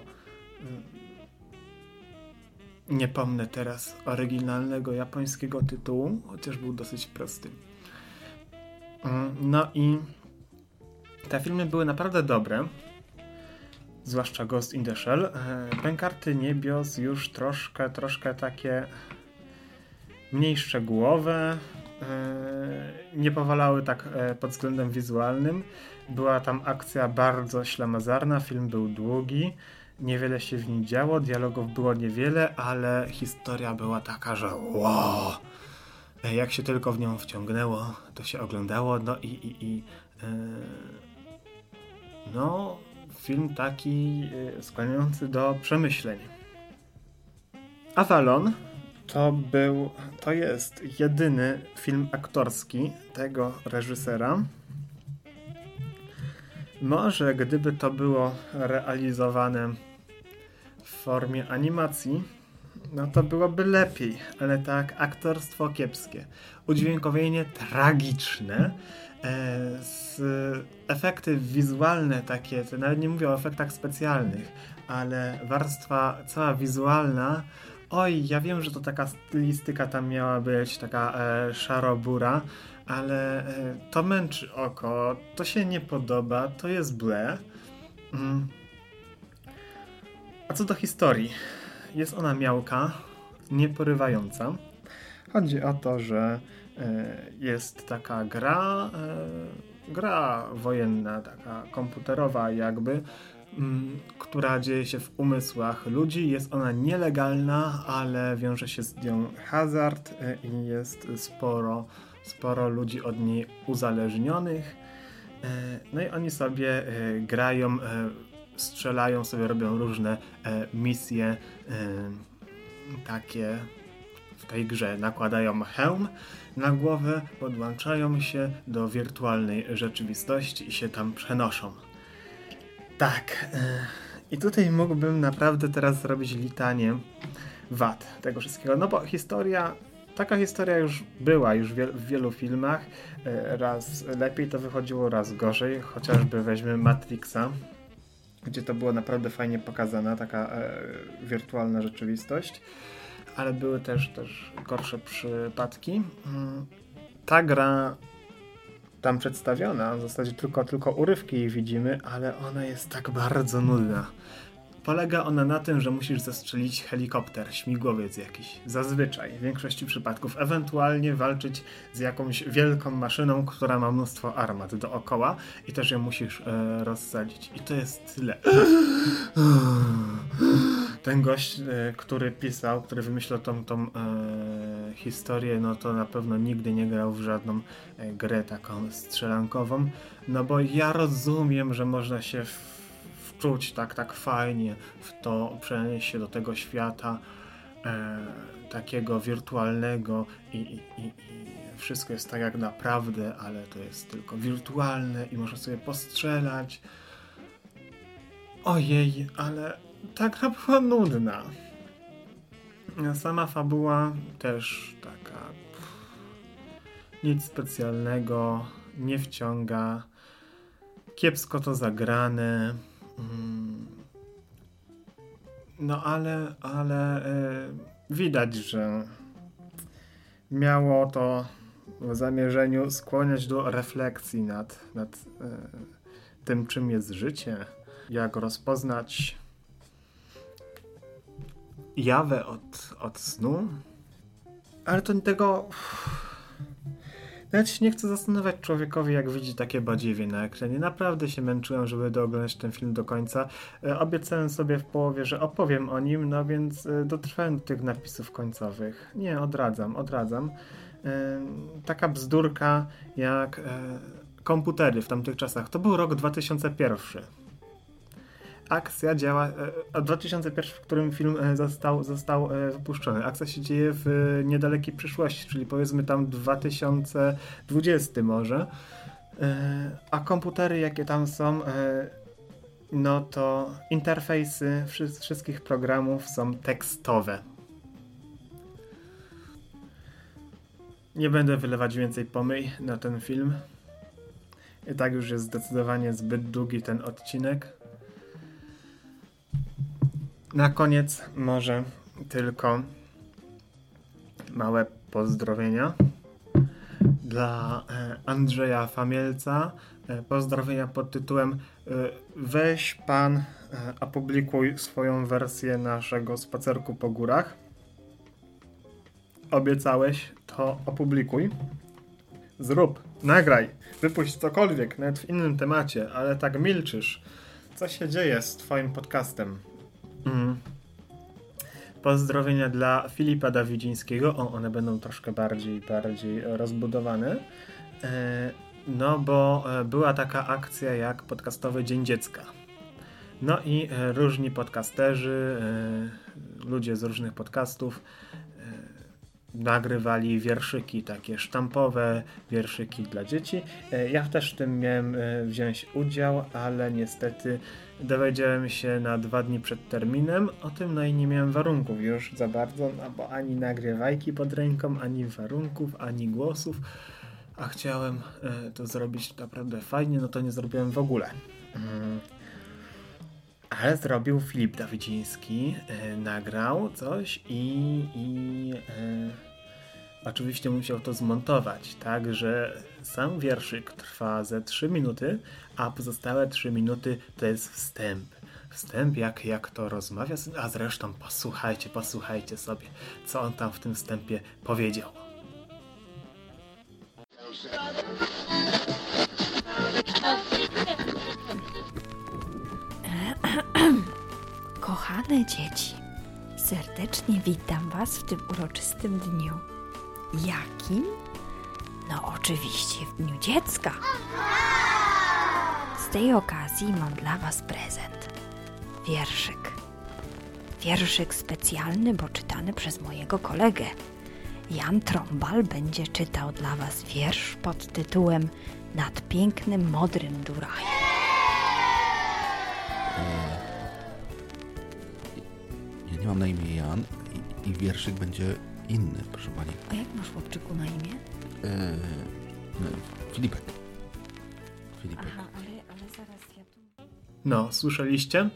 Nie pomnę teraz oryginalnego japońskiego tytułu, chociaż był dosyć prosty. No i te filmy były naprawdę dobre. Zwłaszcza Ghost in the Shell. Bękarty Niebios już troszkę, troszkę takie mniej szczegółowe. Nie powalały tak e, pod względem wizualnym. Była tam akcja bardzo ślamazarna, film był długi, niewiele się w nim działo, dialogów było niewiele, ale historia była taka, że wow! Jak się tylko w nią wciągnęło, to się oglądało, no i, i, i no, film taki skłaniający do przemyśleń. Avalon to był, to jest jedyny film aktorski tego reżysera, może gdyby to było realizowane w formie animacji, no to byłoby lepiej, ale tak, aktorstwo kiepskie, udźwiękowienie tragiczne, e, efekty wizualne takie, to nawet nie mówię o efektach specjalnych, ale warstwa cała wizualna, oj, ja wiem, że to taka stylistyka tam miała być, taka e, szarobura, ale e, to męczy oko, to się nie podoba, to jest ble. Mm. A co do historii, jest ona miałka, nieporywająca. Chodzi o to, że e, jest taka gra, e, gra wojenna, taka komputerowa jakby, która dzieje się w umysłach ludzi. Jest ona nielegalna, ale wiąże się z nią hazard i jest sporo sporo ludzi od niej uzależnionych. E, no i oni sobie e, grają, e, strzelają sobie, robią różne misje takie w tej grze. Nakładają hełm na głowę, podłączają się do wirtualnej rzeczywistości i się tam przenoszą. Tak. I tutaj mógłbym naprawdę teraz zrobić litanie wad tego wszystkiego. No bo historia taka historia już była już w wielu filmach. E, raz lepiej to wychodziło, raz gorzej. Chociażby weźmy Matrixa, gdzie to było naprawdę fajnie pokazana, taka e, wirtualna rzeczywistość. Ale były też, też gorsze przypadki. Mm, ta gra tam przedstawiona, w zasadzie tylko, tylko urywki jej widzimy, ale ona jest tak bardzo nudna. Polega ona na tym, że musisz zastrzelić helikopter, śmigłowiec jakiś. Zazwyczaj, w większości przypadków. Ewentualnie walczyć z jakąś wielką maszyną, która ma mnóstwo armat dookoła i też ją musisz e, rozsadzić. I to jest tyle. [GASPS] Ten gość, e, który pisał, który wymyślał tą, tą e, historię, no to na pewno nigdy nie grał w żadną e, grę taką strzelankową. No bo ja rozumiem, że można się w czuć tak, tak fajnie w to, przenieść się do tego świata e, takiego wirtualnego i, i, i, wszystko jest tak jak naprawdę, ale to jest tylko wirtualne i można sobie postrzelać. Ojej, ale ta gra była nudna. Sama fabuła też taka... nic specjalnego, nie wciąga, kiepsko to zagrane. Mm. No ale, ale e, widać, że miało to w zamierzeniu skłaniać do refleksji nad, nad e, tym, czym jest życie, jak rozpoznać jawę od, od snu. Ale to tego. Nawet się nie chcę zastanawiać człowiekowi, jak widzi takie badziewie na ekranie. Naprawdę się męczyłem, żeby dooglądać ten film do końca. E, obiecałem sobie w połowie, że opowiem o nim, no więc e, dotrwałem do tych napisów końcowych. Nie, odradzam, odradzam. E, taka bzdurka jak komputery w tamtych czasach. To był rok 2001 akcja działa, od 2001, w którym film e, został, został e, wypuszczony. Akcja się dzieje w e, niedalekiej przyszłości, czyli powiedzmy tam 2020 może. A komputery, jakie tam są, no to interfejsy wszystkich programów są tekstowe. Nie będę wylewać więcej pomyj na ten film. I tak już jest zdecydowanie zbyt długi ten odcinek. Na koniec może tylko małe pozdrowienia dla e, Andrzeja Famielca. E, pozdrowienia pod tytułem e, Weź pan, opublikuj swoją wersję naszego spacerku po górach. Obiecałeś, to opublikuj. Zrób, nagraj, wypuść cokolwiek, nawet w innym temacie, ale tak milczysz. Co się dzieje z twoim podcastem? Mm. Pozdrowienia dla Filipa Dawidzińskiego. O, one będą troszkę bardziej, bardziej rozbudowane. E, no, bo e, była taka akcja jak podcastowy Dzień Dziecka. No i e, różni podcasterzy, ludzie z różnych podcastów nagrywali wierszyki takie sztampowe, wierszyki dla dzieci. Ja też w tym miałem wziąć udział, ale niestety dowiedziałem się na dwa dni przed terminem o tym, no i nie miałem warunków już za bardzo, no bo ani nagrywajki pod ręką, ani warunków, ani głosów, a chciałem e, to zrobić naprawdę fajnie, no to nie zrobiłem w ogóle. Ale zrobił Filip Dawidziński, e, nagrał coś i, i e, oczywiście musiał to zmontować, tak, że sam wierszyk trwa ze 3 minuty, a pozostałe 3 minuty to jest wstęp. Wstęp, jak, jak to rozmawia, a zresztą posłuchajcie, posłuchajcie sobie, co on tam w tym wstępie powiedział. Kochane dzieci, serdecznie witam Was w tym uroczystym dniu. Jakim? No oczywiście w Dniu Dziecka. Z tej okazji mam dla Was prezent. Wierszyk. Wierszyk specjalny, bo czytany przez mojego kolegę. Jan Trąbal będzie czytał dla Was wiersz pod tytułem Nad pięknym, modrym Durajem. Nie mam na imię Jan i, i wierszyk będzie inny, proszę pani. A jak masz chłopczyku na imię? E, Filipek. Filipek. Aha, ale, ale zaraz ja tu... No, słyszeliście?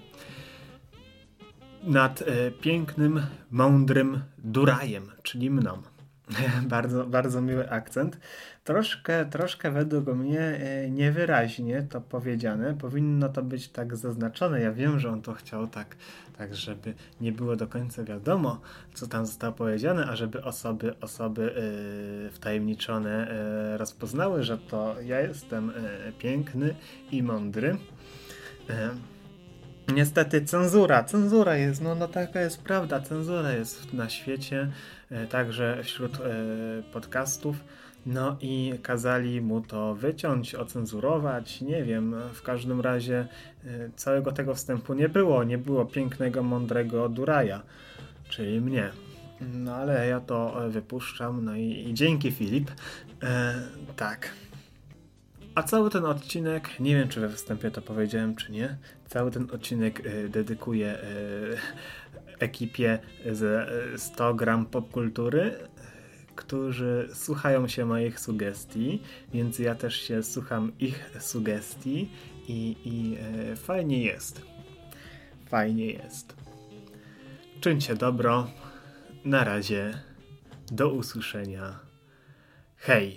Nad e, pięknym, mądrym Durajem, czyli mną. [LAUGHS] bardzo, bardzo miły akcent. Troszkę, troszkę według mnie e, niewyraźnie to powiedziane. Powinno to być tak zaznaczone. Ja wiem, że on to chciał tak, tak żeby nie było do końca wiadomo, co tam zostało powiedziane, a żeby osoby, osoby yy, wtajemniczone yy, rozpoznały, że to ja jestem yy, piękny i mądry. Niestety cenzura, cenzura jest, no, no taka jest prawda, cenzura jest na świecie, także wśród podcastów. No i kazali mu to wyciąć, ocenzurować, nie wiem, w każdym razie e, całego tego wstępu nie było, nie było pięknego, mądrego Duraja, czyli mnie. No ale ja to wypuszczam, no i, i dzięki Filip. E, tak. A cały ten odcinek, nie wiem czy we wstępie to powiedziałem czy nie, cały ten odcinek y, dedykuję y, [LAUGHS] ekipie z 100 gram popkultury, którzy słuchają się moich sugestii, więc ja też się słucham ich sugestii i, i e, fajnie jest. Fajnie jest. Czyńcie dobro. Na razie. Do usłyszenia. Hej!